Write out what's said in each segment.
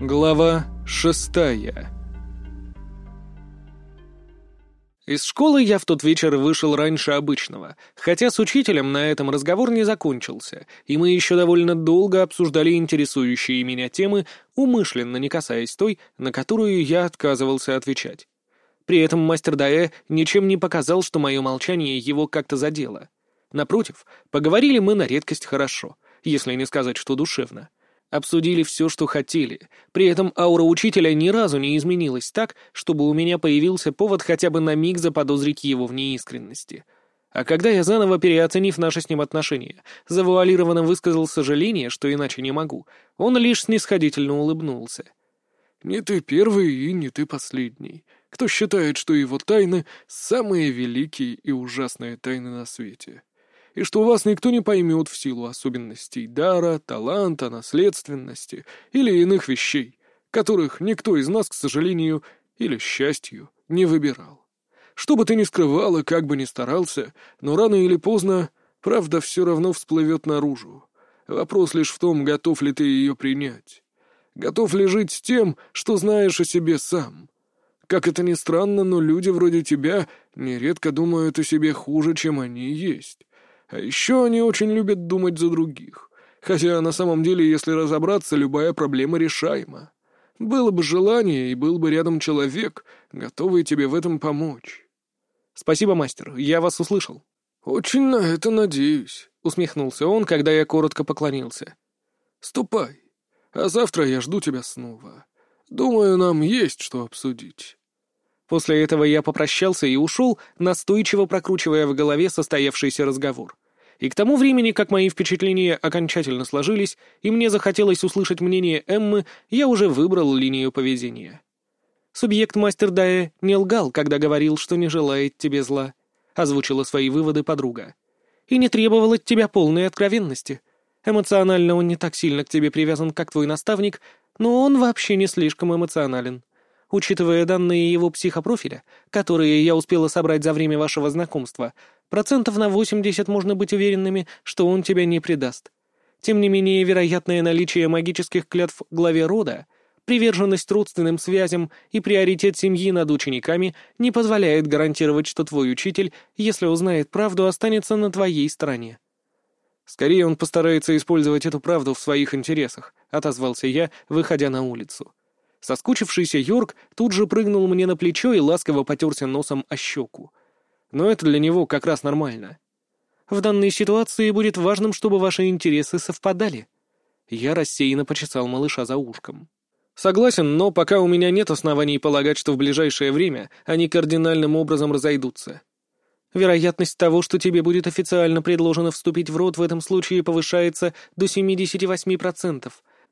Глава шестая Из школы я в тот вечер вышел раньше обычного, хотя с учителем на этом разговор не закончился, и мы еще довольно долго обсуждали интересующие меня темы, умышленно не касаясь той, на которую я отказывался отвечать. При этом мастер Даэ ничем не показал, что мое молчание его как-то задело. Напротив, поговорили мы на редкость хорошо, если не сказать, что душевно. Обсудили все, что хотели. При этом аура учителя ни разу не изменилась так, чтобы у меня появился повод хотя бы на миг заподозрить его в неискренности. А когда я, заново переоценив наши с ним отношения, завуалированно высказал сожаление, что иначе не могу, он лишь снисходительно улыбнулся. «Не ты первый и не ты последний. Кто считает, что его тайны — самые великие и ужасные тайны на свете?» И что вас никто не поймет в силу особенностей дара, таланта, наследственности или иных вещей, которых никто из нас, к сожалению, или счастью, не выбирал. Что бы ты ни скрывал и как бы ни старался, но рано или поздно правда все равно всплывет наружу. Вопрос лишь в том, готов ли ты ее принять. Готов ли жить с тем, что знаешь о себе сам. Как это ни странно, но люди вроде тебя нередко думают о себе хуже, чем они есть. А еще они очень любят думать за других. Хотя на самом деле, если разобраться, любая проблема решаема. Было бы желание, и был бы рядом человек, готовый тебе в этом помочь. Спасибо, мастер, я вас услышал. Очень на это надеюсь, усмехнулся он, когда я коротко поклонился. Ступай, а завтра я жду тебя снова. Думаю, нам есть что обсудить. После этого я попрощался и ушел, настойчиво прокручивая в голове состоявшийся разговор. И к тому времени, как мои впечатления окончательно сложились, и мне захотелось услышать мнение Эммы, я уже выбрал линию поведения. Субъект мастер Дая не лгал, когда говорил, что не желает тебе зла, озвучила свои выводы подруга. И не требовал от тебя полной откровенности. Эмоционально он не так сильно к тебе привязан, как твой наставник, но он вообще не слишком эмоционален. Учитывая данные его психопрофиля, которые я успела собрать за время вашего знакомства, процентов на 80 можно быть уверенными, что он тебя не предаст. Тем не менее, вероятное наличие магических клятв главе рода, приверженность родственным связям и приоритет семьи над учениками не позволяет гарантировать, что твой учитель, если узнает правду, останется на твоей стороне. «Скорее он постарается использовать эту правду в своих интересах», — отозвался я, выходя на улицу. Соскучившийся Йорк тут же прыгнул мне на плечо и ласково потерся носом о щеку. Но это для него как раз нормально. В данной ситуации будет важным, чтобы ваши интересы совпадали. Я рассеянно почесал малыша за ушком. Согласен, но пока у меня нет оснований полагать, что в ближайшее время они кардинальным образом разойдутся. Вероятность того, что тебе будет официально предложено вступить в род, в этом случае повышается до 78%.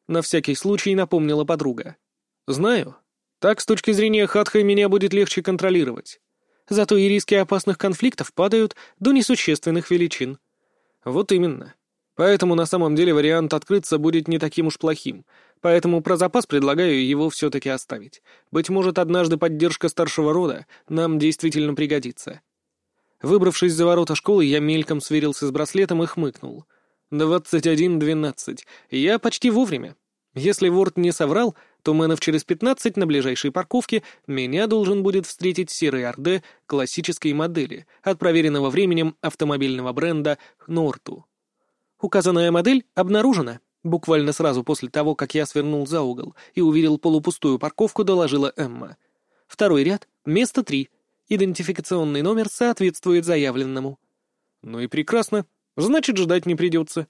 На всякий случай напомнила подруга. «Знаю. Так, с точки зрения Хатха, меня будет легче контролировать. Зато и риски опасных конфликтов падают до несущественных величин». «Вот именно. Поэтому на самом деле вариант открыться будет не таким уж плохим, поэтому про запас предлагаю его все-таки оставить. Быть может, однажды поддержка старшего рода нам действительно пригодится». Выбравшись за ворота школы, я мельком сверился с браслетом и хмыкнул. «Двадцать один двенадцать. Я почти вовремя. Если Ворд не соврал, то мэнов через пятнадцать на ближайшей парковке меня должен будет встретить серый Орде классической модели от проверенного временем автомобильного бренда Норту. Указанная модель обнаружена. Буквально сразу после того, как я свернул за угол и увидел полупустую парковку, доложила Эмма. Второй ряд, место три. Идентификационный номер соответствует заявленному. Ну и прекрасно. Значит, ждать не придется.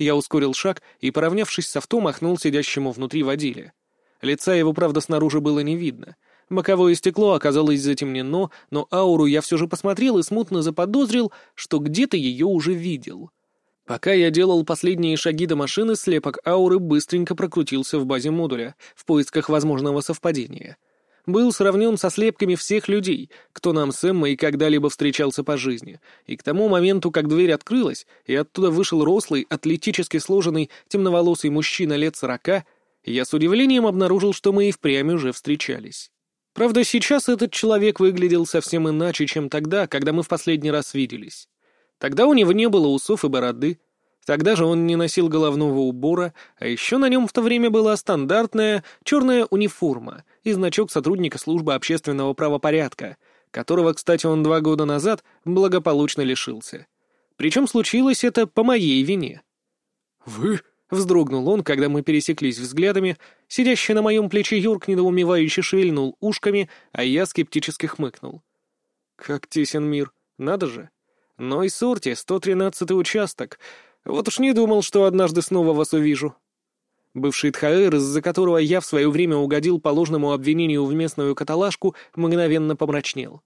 Я ускорил шаг и, поравнявшись с авто, махнул сидящему внутри водиле. Лица его, правда, снаружи было не видно. Боковое стекло оказалось затемнено, но ауру я все же посмотрел и смутно заподозрил, что где-то ее уже видел. Пока я делал последние шаги до машины, слепок ауры быстренько прокрутился в базе модуля в поисках возможного совпадения — был сравнен со слепками всех людей, кто нам с Эммой когда-либо встречался по жизни, и к тому моменту, как дверь открылась, и оттуда вышел рослый, атлетически сложенный, темноволосый мужчина лет сорока, я с удивлением обнаружил, что мы и впрямь уже встречались. Правда, сейчас этот человек выглядел совсем иначе, чем тогда, когда мы в последний раз виделись. Тогда у него не было усов и бороды. Тогда же он не носил головного убора, а еще на нем в то время была стандартная черная униформа и значок сотрудника службы общественного правопорядка, которого, кстати, он два года назад благополучно лишился. Причем случилось это по моей вине. «Вы?» — вздрогнул он, когда мы пересеклись взглядами. Сидящий на моем плече Юрк недоумевающе шевельнул ушками, а я скептически хмыкнул. «Как тесен мир, надо же. Но и сорти, 113-й участок. Вот уж не думал, что однажды снова вас увижу». Бывший Тхаэр, из-за которого я в свое время угодил по ложному обвинению в местную каталажку, мгновенно помрачнел.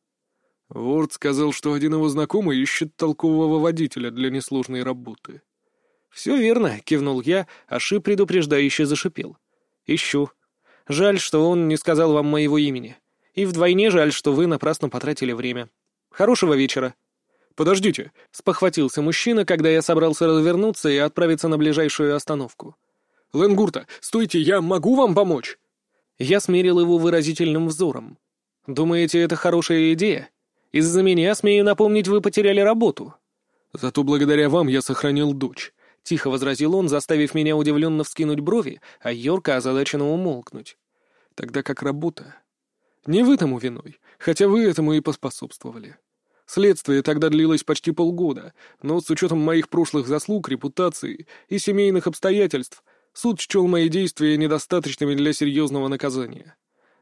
Ворд сказал, что один его знакомый ищет толкового водителя для несложной работы. «Все верно», — кивнул я, а Ши предупреждающе зашипел. «Ищу. Жаль, что он не сказал вам моего имени. И вдвойне жаль, что вы напрасно потратили время. Хорошего вечера». «Подождите», — спохватился мужчина, когда я собрался развернуться и отправиться на ближайшую остановку. «Ленгурта, стойте, я могу вам помочь?» Я смерил его выразительным взором. «Думаете, это хорошая идея? Из-за меня, смею напомнить, вы потеряли работу». «Зато благодаря вам я сохранил дочь. — тихо возразил он, заставив меня удивленно вскинуть брови, а Йорка озадаченно умолкнуть. «Тогда как работа. Не вы тому виной, хотя вы этому и поспособствовали. Следствие тогда длилось почти полгода, но с учетом моих прошлых заслуг, репутации и семейных обстоятельств суд счел мои действия недостаточными для серьезного наказания.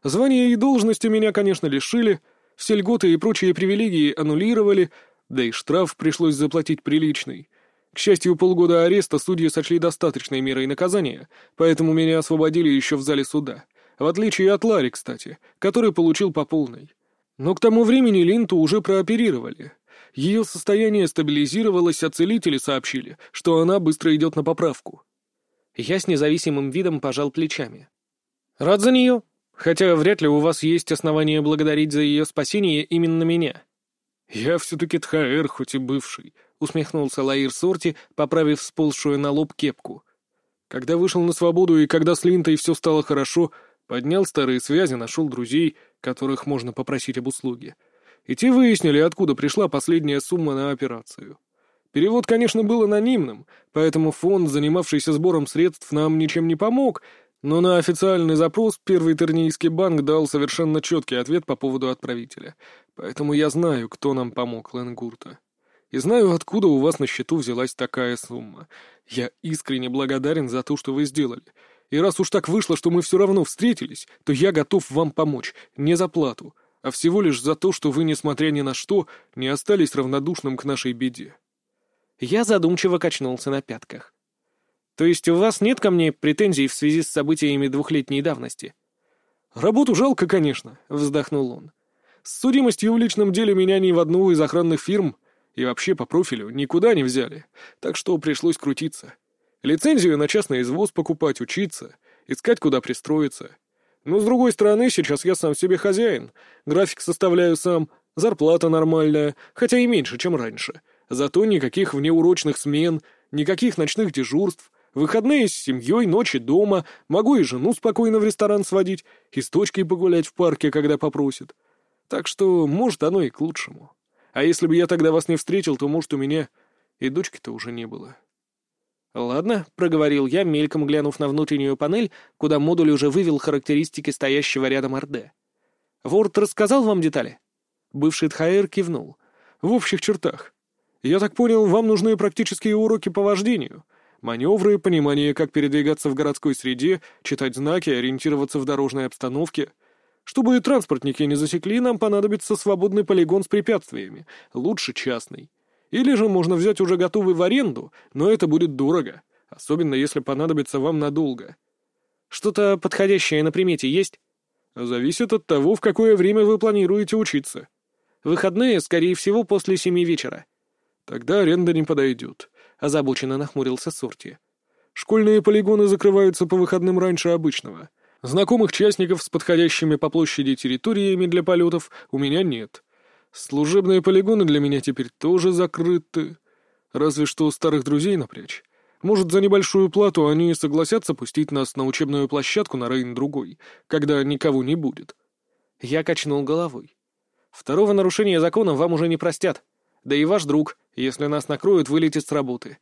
Звания и должности меня, конечно, лишили, все льготы и прочие привилегии аннулировали, да и штраф пришлось заплатить приличный — к счастью, полгода ареста судьи сочли достаточной мерой наказания, поэтому меня освободили еще в зале суда. В отличие от Ларри, кстати, который получил по полной. Но к тому времени Линту уже прооперировали. Ее состояние стабилизировалось, а целители сообщили, что она быстро идет на поправку. Я с независимым видом пожал плечами. «Рад за нее, хотя вряд ли у вас есть основания благодарить за ее спасение именно меня». «Я все-таки Тхаэр, хоть и бывший», усмехнулся Лаир Сорти, поправив сползшую на лоб кепку. Когда вышел на свободу и когда с Линтой все стало хорошо, поднял старые связи, нашел друзей, которых можно попросить об услуге. И те выяснили, откуда пришла последняя сумма на операцию. Перевод, конечно, был анонимным, поэтому фонд, занимавшийся сбором средств, нам ничем не помог, но на официальный запрос первый Тернийский банк дал совершенно четкий ответ по поводу отправителя. Поэтому я знаю, кто нам помог, Ленгурта и знаю, откуда у вас на счету взялась такая сумма. Я искренне благодарен за то, что вы сделали. И раз уж так вышло, что мы все равно встретились, то я готов вам помочь, не за плату, а всего лишь за то, что вы, несмотря ни на что, не остались равнодушным к нашей беде». Я задумчиво качнулся на пятках. «То есть у вас нет ко мне претензий в связи с событиями двухлетней давности?» «Работу жалко, конечно», — вздохнул он. «С судимостью в личном деле меня ни в одну из охранных фирм и вообще по профилю никуда не взяли, так что пришлось крутиться. Лицензию на частный извоз покупать, учиться, искать, куда пристроиться. Но, с другой стороны, сейчас я сам себе хозяин. График составляю сам, зарплата нормальная, хотя и меньше, чем раньше. Зато никаких внеурочных смен, никаких ночных дежурств, выходные с семьей, ночи дома, могу и жену спокойно в ресторан сводить, и с дочкой погулять в парке, когда попросит. Так что, может, оно и к лучшему. А если бы я тогда вас не встретил, то, может, у меня и дочки-то уже не было». «Ладно», — проговорил я, мельком глянув на внутреннюю панель, куда модуль уже вывел характеристики стоящего рядом РД. «Ворд рассказал вам детали?» Бывший Тхаэр кивнул. «В общих чертах. Я так понял, вам нужны практические уроки по вождению. Маневры, понимание, как передвигаться в городской среде, читать знаки, ориентироваться в дорожной обстановке. Чтобы транспортники не засекли, нам понадобится свободный полигон с препятствиями, лучше частный. Или же можно взять уже готовый в аренду, но это будет дорого, особенно если понадобится вам надолго. Что-то подходящее на примете есть? Зависит от того, в какое время вы планируете учиться. Выходные, скорее всего, после семи вечера. Тогда аренда не подойдет, — озабоченно нахмурился Сорти. Школьные полигоны закрываются по выходным раньше обычного — Знакомых частников с подходящими по площади территориями для полетов у меня нет. Служебные полигоны для меня теперь тоже закрыты. Разве что старых друзей напрячь. Может, за небольшую плату они согласятся пустить нас на учебную площадку на Рейн-другой, когда никого не будет. Я качнул головой. Второго нарушения закона вам уже не простят. Да и ваш друг, если нас накроют, вылетит с работы.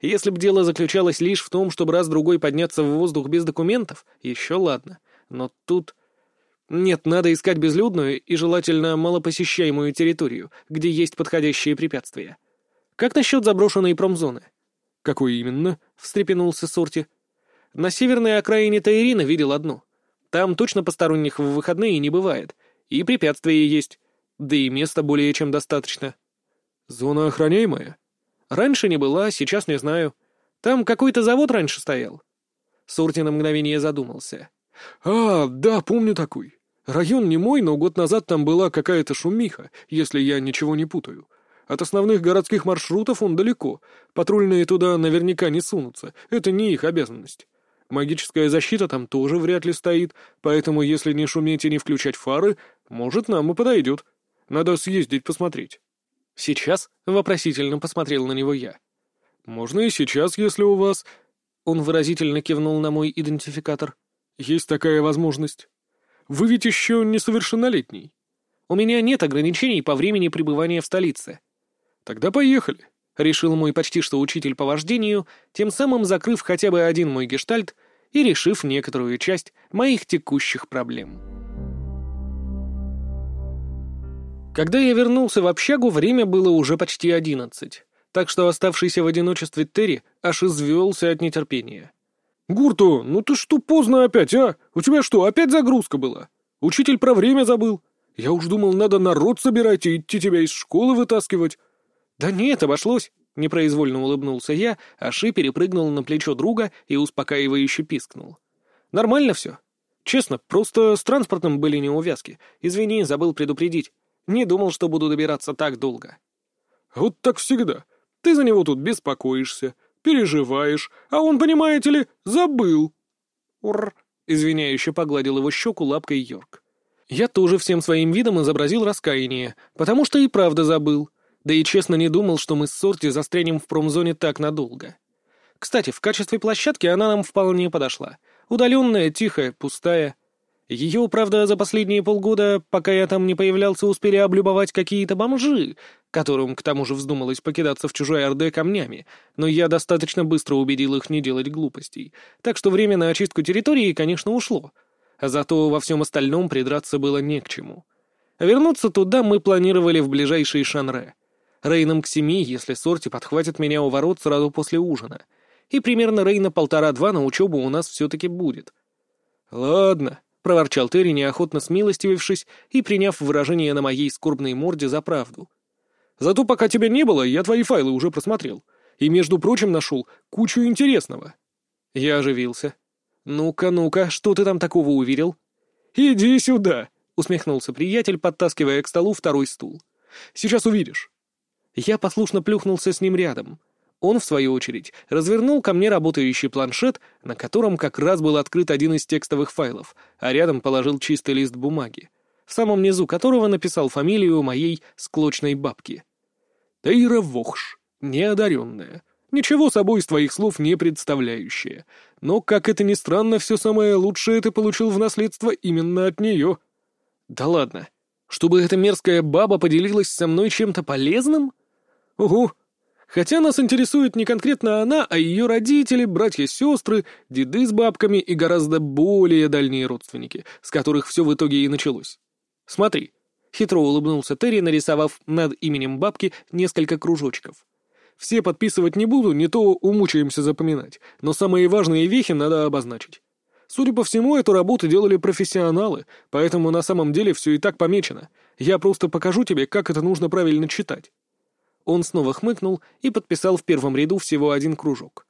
Если б дело заключалось лишь в том, чтобы раз-другой подняться в воздух без документов, еще ладно. Но тут... Нет, надо искать безлюдную и желательно малопосещаемую территорию, где есть подходящие препятствия. Как насчет заброшенной промзоны? «Какой именно?» — встрепенулся Сорти. «На северной окраине Таирина видел одну. Там точно посторонних в выходные не бывает. И препятствия есть. Да и места более чем достаточно». «Зона охраняемая?» «Раньше не была, сейчас не знаю. Там какой-то завод раньше стоял». Сорти на мгновение задумался. «А, да, помню такой. Район не мой, но год назад там была какая-то шумиха, если я ничего не путаю. От основных городских маршрутов он далеко. Патрульные туда наверняка не сунутся. Это не их обязанность. Магическая защита там тоже вряд ли стоит, поэтому если не шуметь и не включать фары, может, нам и подойдет. Надо съездить посмотреть». «Сейчас?» — вопросительно посмотрел на него я. «Можно и сейчас, если у вас...» Он выразительно кивнул на мой идентификатор. «Есть такая возможность. Вы ведь еще несовершеннолетний». «У меня нет ограничений по времени пребывания в столице». «Тогда поехали», — решил мой почти что учитель по вождению, тем самым закрыв хотя бы один мой гештальт и решив некоторую часть моих текущих проблем. Когда я вернулся в общагу, время было уже почти одиннадцать, так что оставшийся в одиночестве Терри аж извелся от нетерпения. «Гурту, ну ты что поздно опять, а? У тебя что, опять загрузка была? Учитель про время забыл. Я уж думал, надо народ собирать и идти тебя из школы вытаскивать». «Да нет, обошлось», — непроизвольно улыбнулся я, а Ши перепрыгнул на плечо друга и успокаивающе пискнул. «Нормально все. Честно, просто с транспортом были неувязки. Извини, забыл предупредить. Не думал, что буду добираться так долго». «Вот так всегда. Ты за него тут беспокоишься, переживаешь, а он, понимаете ли, забыл». «Ур!» — извиняюще погладил его щеку лапкой Йорк. Я тоже всем своим видом изобразил раскаяние, потому что и правда забыл. Да и честно не думал, что мы с Сорти застрянем в промзоне так надолго. Кстати, в качестве площадки она нам вполне подошла. Удаленная, тихая, пустая. Ее, правда, за последние полгода, пока я там не появлялся, успели облюбовать какие-то бомжи, которым, к тому же, вздумалось покидаться в чужой Орде камнями, но я достаточно быстро убедил их не делать глупостей, так что время на очистку территории, конечно, ушло. А зато во всем остальном придраться было не к чему. вернуться туда мы планировали в ближайшие Шанре. Рейном к семи, если Сорти подхватит меня у ворот сразу после ужина. И примерно Рейна полтора-два на учебу у нас все-таки будет. «Ладно», — проворчал Терри, неохотно смилостивившись и приняв выражение на моей скорбной морде за правду. «Зато пока тебя не было, я твои файлы уже просмотрел. И, между прочим, нашел кучу интересного». Я оживился. «Ну-ка, ну-ка, что ты там такого увидел?» «Иди сюда», — усмехнулся приятель, подтаскивая к столу второй стул. «Сейчас увидишь». Я послушно плюхнулся с ним рядом. Он, в свою очередь, развернул ко мне работающий планшет, на котором как раз был открыт один из текстовых файлов, а рядом положил чистый лист бумаги, в самом низу которого написал фамилию моей склочной бабки. Тейра Вохш, неодаренная, ничего собой из твоих слов не представляющая. Но, как это ни странно, все самое лучшее ты получил в наследство именно от нее. Да ладно. Чтобы эта мерзкая баба поделилась со мной чем-то полезным? Угу. Хотя нас интересует не конкретно она, а ее родители, братья-сестры, деды с бабками и гораздо более дальние родственники, с которых все в итоге и началось. Смотри. Хитро улыбнулся Терри, нарисовав над именем бабки несколько кружочков. Все подписывать не буду, не то умучаемся запоминать, но самые важные вехи надо обозначить. Судя по всему, эту работу делали профессионалы, поэтому на самом деле все и так помечено. Я просто покажу тебе, как это нужно правильно читать. Он снова хмыкнул и подписал в первом ряду всего один кружок.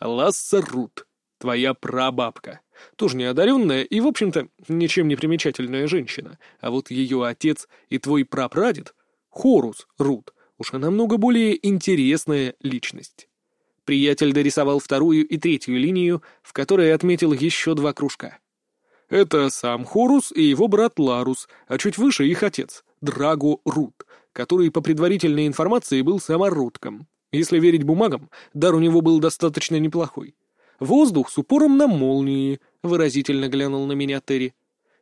«Ласса Рут, твоя прабабка. Тоже неодаренная и, в общем-то, ничем не примечательная женщина. А вот ее отец и твой прапрадед, Хорус Рут, уже намного более интересная личность». Приятель дорисовал вторую и третью линию, в которой отметил еще два кружка. «Это сам Хорус и его брат Ларус, а чуть выше их отец, Драго Рут, который, по предварительной информации, был самородком. Если верить бумагам, дар у него был достаточно неплохой. Воздух с упором на молнии, выразительно глянул на меня Терри.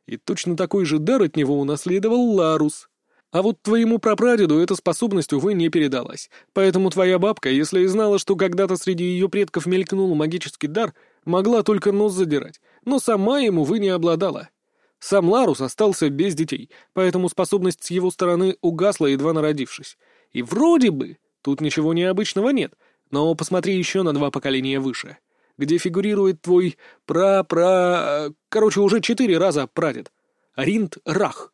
И точно такой же дар от него унаследовал Ларус. А вот твоему прапрадеду эта способность, увы, не передалась. Поэтому твоя бабка, если и знала, что когда-то среди ее предков мелькнул магический дар, могла только нос задирать, но сама ему, увы, не обладала. Сам Ларус остался без детей, поэтому способность с его стороны угасла, едва народившись. И вроде бы тут ничего необычного нет, но посмотри еще на два поколения выше, где фигурирует твой пра-пра... Короче, уже четыре раза прадед. Ринд Рах.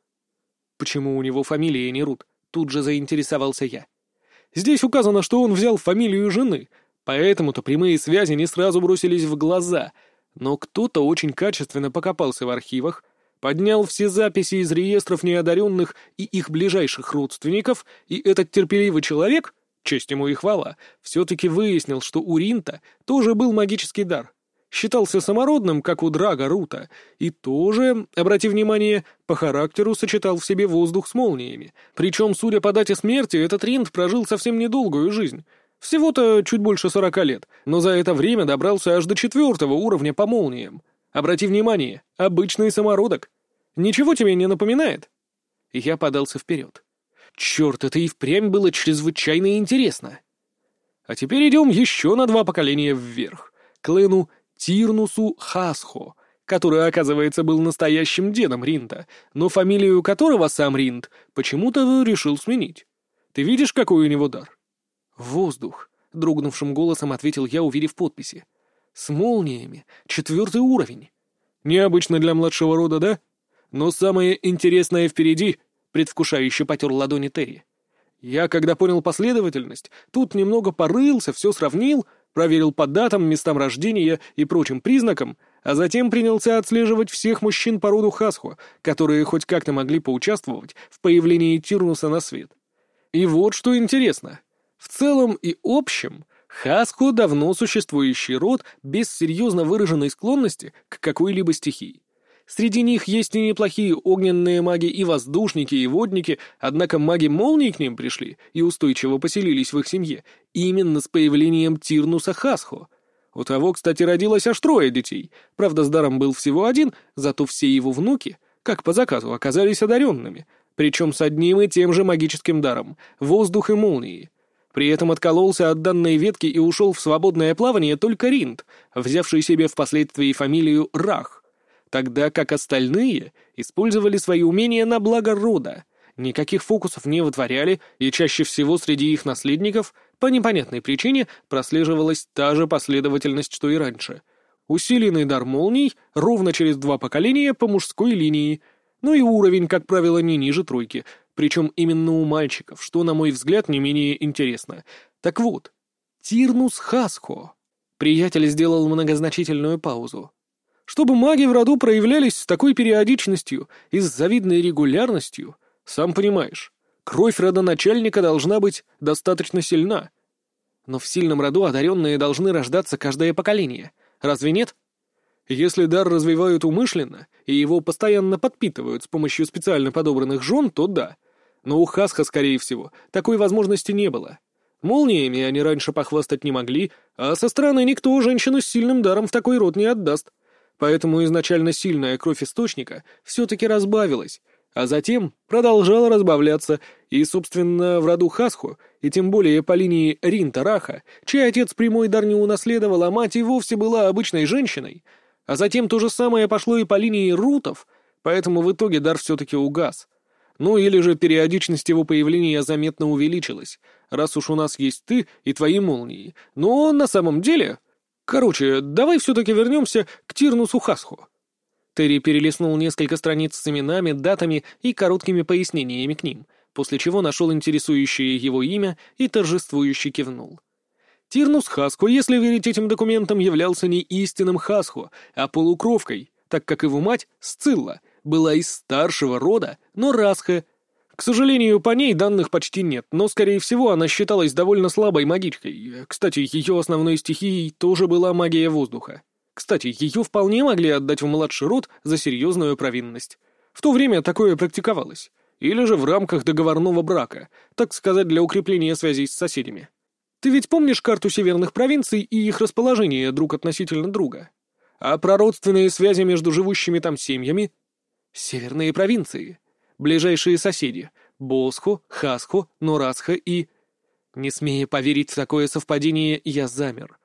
Почему у него фамилия не Рут? Тут же заинтересовался я. Здесь указано, что он взял фамилию жены, поэтому-то прямые связи не сразу бросились в глаза, но кто-то очень качественно покопался в архивах, поднял все записи из реестров неодаренных и их ближайших родственников, и этот терпеливый человек, честь ему и хвала, все-таки выяснил, что у Ринта тоже был магический дар. Считался самородным, как у Драга Рута, и тоже, обрати внимание, по характеру сочетал в себе воздух с молниями. Причем, судя по дате смерти, этот Ринт прожил совсем недолгую жизнь. Всего-то чуть больше сорока лет, но за это время добрался аж до четвертого уровня по молниям. Обрати внимание, обычный самородок. Ничего тебе не напоминает?» Я подался вперед. «Черт, это и впрямь было чрезвычайно интересно!» А теперь идем еще на два поколения вверх, к клану Тирнусу Хасхо, который, оказывается, был настоящим дедом Ринта, но фамилию которого сам Ринт почему-то решил сменить. Ты видишь, какой у него дар? «Воздух», — дрогнувшим голосом ответил я, увидев подписи. С молниями. Четвертый уровень. Необычно для младшего рода, да? Но самое интересное впереди, предвкушающе потер ладони Терри. Я, когда понял последовательность, тут немного порылся, все сравнил, проверил по датам, местам рождения и прочим признакам, а затем принялся отслеживать всех мужчин по роду Хасху, которые хоть как-то могли поучаствовать в появлении Тирнуса на свет. И вот что интересно. В целом и общем Хаско — давно существующий род без серьезно выраженной склонности к какой-либо стихии. Среди них есть и неплохие огненные маги, и воздушники, и водники, однако маги молнии к ним пришли и устойчиво поселились в их семье именно с появлением Тирнуса Хасхо. У того, кстати, родилось аж трое детей. Правда, с даром был всего один, зато все его внуки, как по заказу, оказались одаренными, причем с одним и тем же магическим даром — воздух и молнии — при этом откололся от данной ветки и ушел в свободное плавание только Ринд, взявший себе впоследствии фамилию Рах, тогда как остальные использовали свои умения на благо рода, никаких фокусов не вытворяли, и чаще всего среди их наследников по непонятной причине прослеживалась та же последовательность, что и раньше. Усиленный дар молний ровно через два поколения по мужской линии, ну и уровень, как правило, не ниже тройки — причем именно у мальчиков, что, на мой взгляд, не менее интересно. Так вот, Тирнус Хасхо. Приятель сделал многозначительную паузу. Чтобы маги в роду проявлялись с такой периодичностью и с завидной регулярностью, сам понимаешь, кровь родоначальника должна быть достаточно сильна. Но в сильном роду одаренные должны рождаться каждое поколение. Разве нет? Если дар развивают умышленно, и его постоянно подпитывают с помощью специально подобранных жен, то да. Но у Хасха, скорее всего, такой возможности не было. Молниями они раньше похвастать не могли, а со стороны никто женщину с сильным даром в такой род не отдаст. Поэтому изначально сильная кровь источника все-таки разбавилась, а затем продолжала разбавляться, и, собственно, в роду Хасху, и тем более по линии Ринта-Раха, чей отец прямой дар не унаследовал, а мать и вовсе была обычной женщиной, а затем то же самое пошло и по линии Рутов, поэтому в итоге дар все-таки угас. Ну или же периодичность его появления заметно увеличилась, раз уж у нас есть ты и твои молнии. Но на самом деле... Короче, давай все-таки вернемся к Тирнусу Хасху. Терри перелистнул несколько страниц с именами, датами и короткими пояснениями к ним, после чего нашел интересующее его имя и торжествующе кивнул. Тирнус Хасху, если верить этим документам, являлся не истинным Хасху, а полукровкой, так как его мать, Сцилла, была из старшего рода, но Расха. К сожалению, по ней данных почти нет, но, скорее всего, она считалась довольно слабой магичкой. Кстати, ее основной стихией тоже была магия воздуха. Кстати, ее вполне могли отдать в младший род за серьезную провинность. В то время такое практиковалось. Или же в рамках договорного брака, так сказать, для укрепления связей с соседями. Ты ведь помнишь карту северных провинций и их расположение друг относительно друга? А про родственные связи между живущими там семьями Северные провинции. Ближайшие соседи. Босхо, Хасхо, Норасха и... Не смея поверить в такое совпадение, я замер.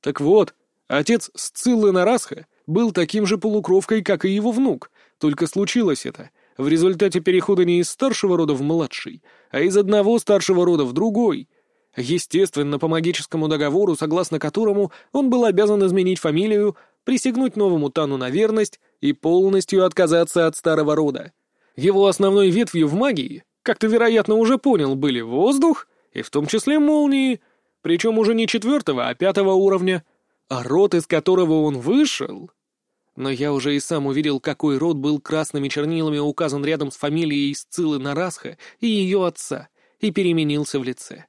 Так вот, отец Сциллы Нарасха был таким же полукровкой, как и его внук, только случилось это в результате перехода не из старшего рода в младший, а из одного старшего рода в другой. Естественно, по магическому договору, согласно которому он был обязан изменить фамилию, присягнуть новому Тану на верность и полностью отказаться от старого рода. Его основной ветвью в магии, как ты, вероятно, уже понял, были воздух, и в том числе молнии, причем уже не четвертого, а пятого уровня, а род, из которого он вышел... Но я уже и сам увидел, какой род был красными чернилами указан рядом с фамилией Сциллы Нарасха и ее отца, и переменился в лице.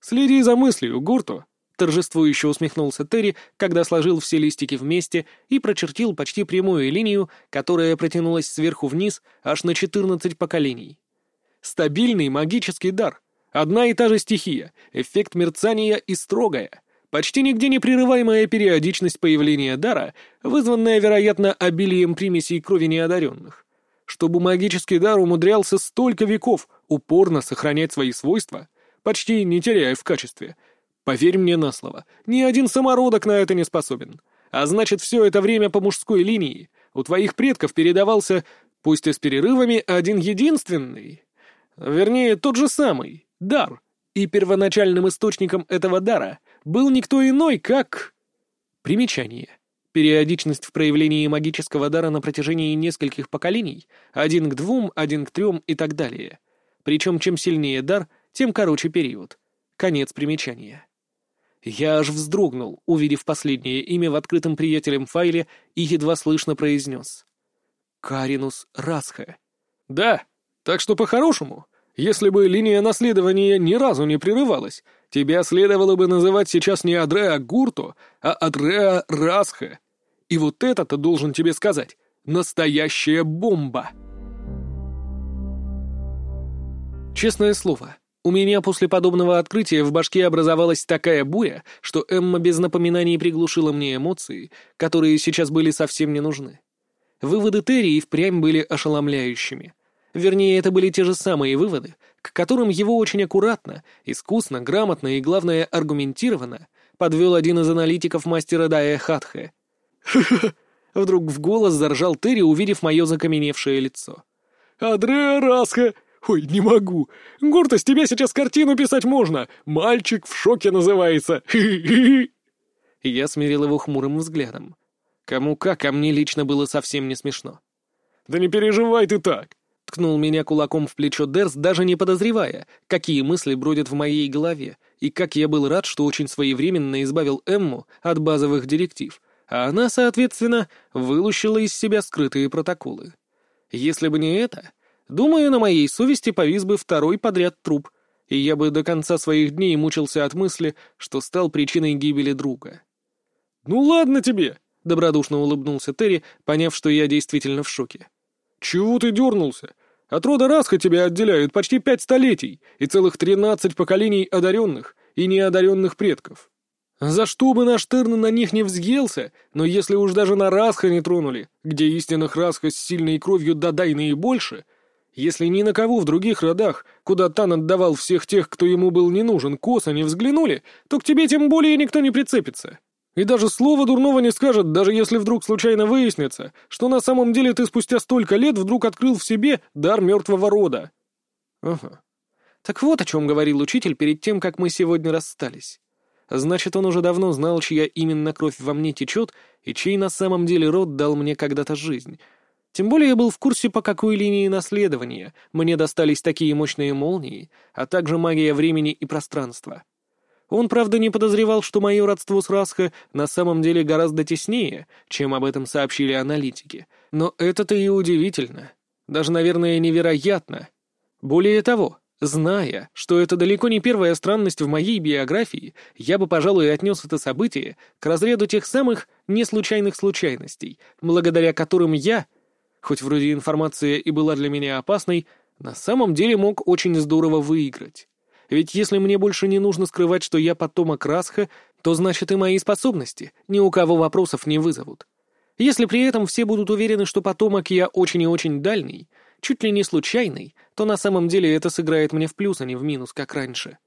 «Следи за мыслью, Гурту!» — торжествующе усмехнулся Терри, когда сложил все листики вместе и прочертил почти прямую линию, которая протянулась сверху вниз аж на 14 поколений. Стабильный магический дар. Одна и та же стихия, эффект мерцания и строгая. Почти нигде не периодичность появления дара, вызванная, вероятно, обилием примесей крови неодаренных. Чтобы магический дар умудрялся столько веков упорно сохранять свои свойства, почти не теряя в качестве. Поверь мне на слово, ни один самородок на это не способен. А значит, все это время по мужской линии у твоих предков передавался, пусть и с перерывами, один единственный. Вернее, тот же самый, дар. И первоначальным источником этого дара был никто иной, как... Примечание. Периодичность в проявлении магического дара на протяжении нескольких поколений, один к двум, один к трем и так далее. Причем чем сильнее дар, тем короче период. Конец примечания. Я аж вздрогнул, увидев последнее имя в открытом приятелем файле и едва слышно произнес. Каринус Расха. «Да, так что по-хорошему, если бы линия наследования ни разу не прерывалась, тебя следовало бы называть сейчас не Адреа Гурто, а Адреа Расха. И вот это-то должен тебе сказать. Настоящая бомба. Честное слово, у меня после подобного открытия в башке образовалась такая буря, что Эмма без напоминаний приглушила мне эмоции, которые сейчас были совсем не нужны. Выводы Терри впрямь были ошеломляющими. Вернее, это были те же самые выводы, к которым его очень аккуратно, искусно, грамотно и, главное, аргументированно подвел один из аналитиков мастера Дая Хатхе. Вдруг в голос заржал Терри, увидев мое закаменевшее лицо. «Адреа Расха! Ой, не могу! Гурта, с тебя сейчас картину писать можно! Мальчик в шоке называется! Я смирил его хмурым взглядом. Кому как, а мне лично было совсем не смешно. «Да не переживай ты так! Ткнул меня кулаком в плечо Дерс, даже не подозревая, какие мысли бродят в моей голове, и как я был рад, что очень своевременно избавил Эмму от базовых директив, а она, соответственно, вылущила из себя скрытые протоколы. Если бы не это, думаю, на моей совести повис бы второй подряд труп, и я бы до конца своих дней мучился от мысли, что стал причиной гибели друга. «Ну ладно тебе!» — добродушно улыбнулся Терри, поняв, что я действительно в шоке. «Чего ты дернулся? От рода Расха тебя отделяют почти пять столетий и целых тринадцать поколений одаренных и неодаренных предков. За что бы наш Терн на них не взъелся, но если уж даже на Расха не тронули, где истинных Расха с сильной кровью дадай наибольше, если ни на кого в других родах, куда Тан отдавал всех тех, кто ему был не нужен, косо не взглянули, то к тебе тем более никто не прицепится. И даже слова дурного не скажет, даже если вдруг случайно выяснится, что на самом деле ты спустя столько лет вдруг открыл в себе дар мертвого рода. Ага. Так вот о чем говорил учитель перед тем, как мы сегодня расстались. Значит, он уже давно знал, чья именно кровь во мне течет, и чей на самом деле род дал мне когда-то жизнь. Тем более я был в курсе, по какой линии наследования мне достались такие мощные молнии, а также магия времени и пространства. Он, правда, не подозревал, что мое родство с Расхо на самом деле гораздо теснее, чем об этом сообщили аналитики. Но это-то и удивительно. Даже, наверное, невероятно. Более того, зная, что это далеко не первая странность в моей биографии, я бы, пожалуй, отнес это событие к разряду тех самых неслучайных случайностей, благодаря которым я, хоть вроде информация и была для меня опасной, на самом деле мог очень здорово выиграть. Ведь если мне больше не нужно скрывать, что я потомок Расха, то значит и мои способности ни у кого вопросов не вызовут. Если при этом все будут уверены, что потомок я очень и очень дальний, чуть ли не случайный, то на самом деле это сыграет мне в плюс, а не в минус, как раньше.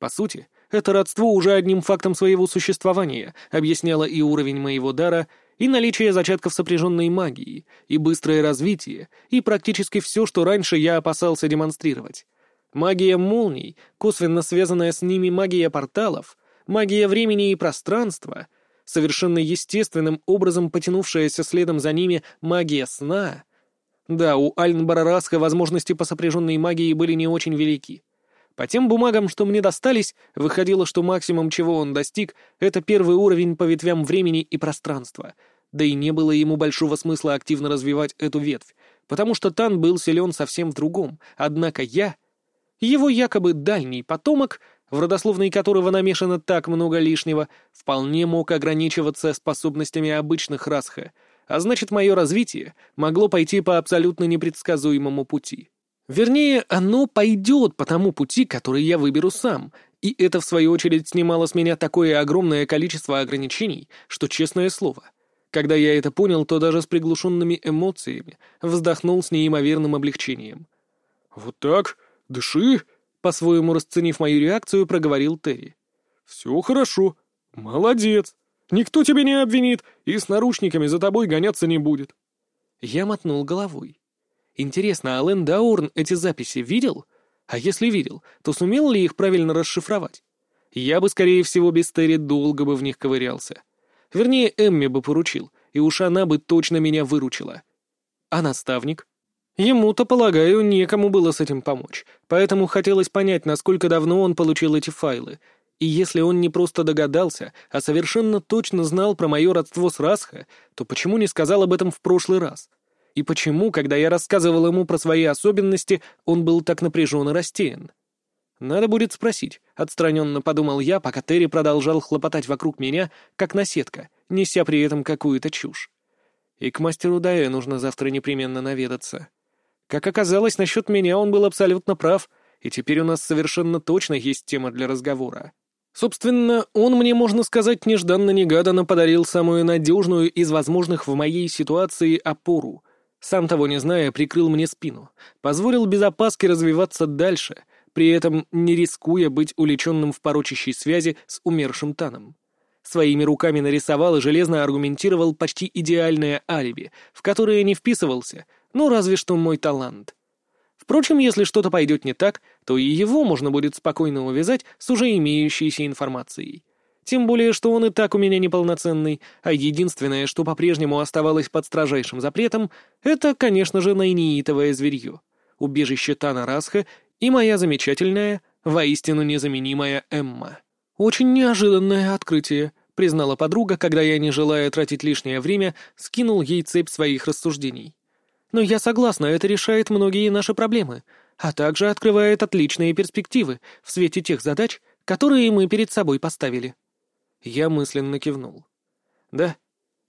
По сути, это родство уже одним фактом своего существования объясняло и уровень моего дара, и наличие зачатков сопряженной магии, и быстрое развитие, и практически все, что раньше я опасался демонстрировать. Магия молний, косвенно связанная с ними магия порталов, магия времени и пространства, совершенно естественным образом потянувшаяся следом за ними магия сна. Да, у Альнбарарасха возможности по сопряженной магии были не очень велики. По тем бумагам, что мне достались, выходило, что максимум, чего он достиг, это первый уровень по ветвям времени и пространства. Да и не было ему большого смысла активно развивать эту ветвь, потому что Тан был силен совсем в другом, однако я... Его якобы дальний потомок, в родословной которого намешано так много лишнего, вполне мог ограничиваться способностями обычных расха, а значит, мое развитие могло пойти по абсолютно непредсказуемому пути. Вернее, оно пойдет по тому пути, который я выберу сам, и это, в свою очередь, снимало с меня такое огромное количество ограничений, что, честное слово, когда я это понял, то даже с приглушенными эмоциями вздохнул с неимоверным облегчением. «Вот так? Дыши!» — по-своему расценив мою реакцию, проговорил Терри. «Все хорошо. Молодец. Никто тебя не обвинит и с наручниками за тобой гоняться не будет». Я мотнул головой. Интересно, Ален Даурн эти записи видел? А если видел, то сумел ли их правильно расшифровать? Я бы, скорее всего, без Терри долго бы в них ковырялся. Вернее, Эмми бы поручил, и уж она бы точно меня выручила. А наставник? Ему-то, полагаю, некому было с этим помочь, поэтому хотелось понять, насколько давно он получил эти файлы. И если он не просто догадался, а совершенно точно знал про мое родство с Расха, то почему не сказал об этом в прошлый раз? И почему, когда я рассказывал ему про свои особенности, он был так напряжен и растерян? Надо будет спросить, отстраненно подумал я, пока Терри продолжал хлопотать вокруг меня, как наседка, неся при этом какую-то чушь. И к мастеру Дае нужно завтра непременно наведаться. Как оказалось, насчет меня он был абсолютно прав, и теперь у нас совершенно точно есть тема для разговора. Собственно, он мне, можно сказать, нежданно-негаданно подарил самую надежную из возможных в моей ситуации опору — сам того не зная, прикрыл мне спину, позволил без опаски развиваться дальше, при этом не рискуя быть уличенным в порочащей связи с умершим Таном. Своими руками нарисовал и железно аргументировал почти идеальное алиби, в которое не вписывался, ну разве что мой талант. Впрочем, если что-то пойдет не так, то и его можно будет спокойно увязать с уже имеющейся информацией. Тем более, что он и так у меня неполноценный, а единственное, что по-прежнему оставалось под строжайшим запретом, это, конечно же, найниитовое зверье, убежище Тана Расха и моя замечательная, воистину незаменимая Эмма. «Очень неожиданное открытие», — признала подруга, когда я, не желая тратить лишнее время, скинул ей цепь своих рассуждений. «Но я согласна, это решает многие наши проблемы, а также открывает отличные перспективы в свете тех задач, которые мы перед собой поставили». Я мысленно кивнул. «Да,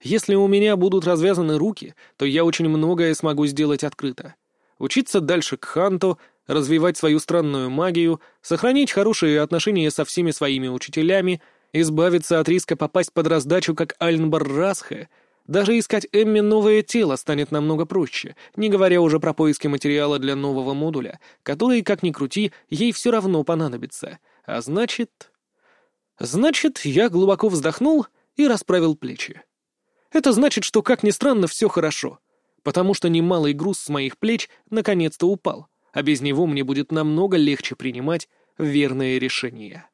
если у меня будут развязаны руки, то я очень многое смогу сделать открыто. Учиться дальше к Ханту, развивать свою странную магию, сохранить хорошие отношения со всеми своими учителями, избавиться от риска попасть под раздачу, как Альнбар Расхе, даже искать Эмми новое тело станет намного проще, не говоря уже про поиски материала для нового модуля, который, как ни крути, ей все равно понадобится. А значит... Значит, я глубоко вздохнул и расправил плечи. Это значит, что, как ни странно, все хорошо, потому что немалый груз с моих плеч наконец-то упал, а без него мне будет намного легче принимать верные решения.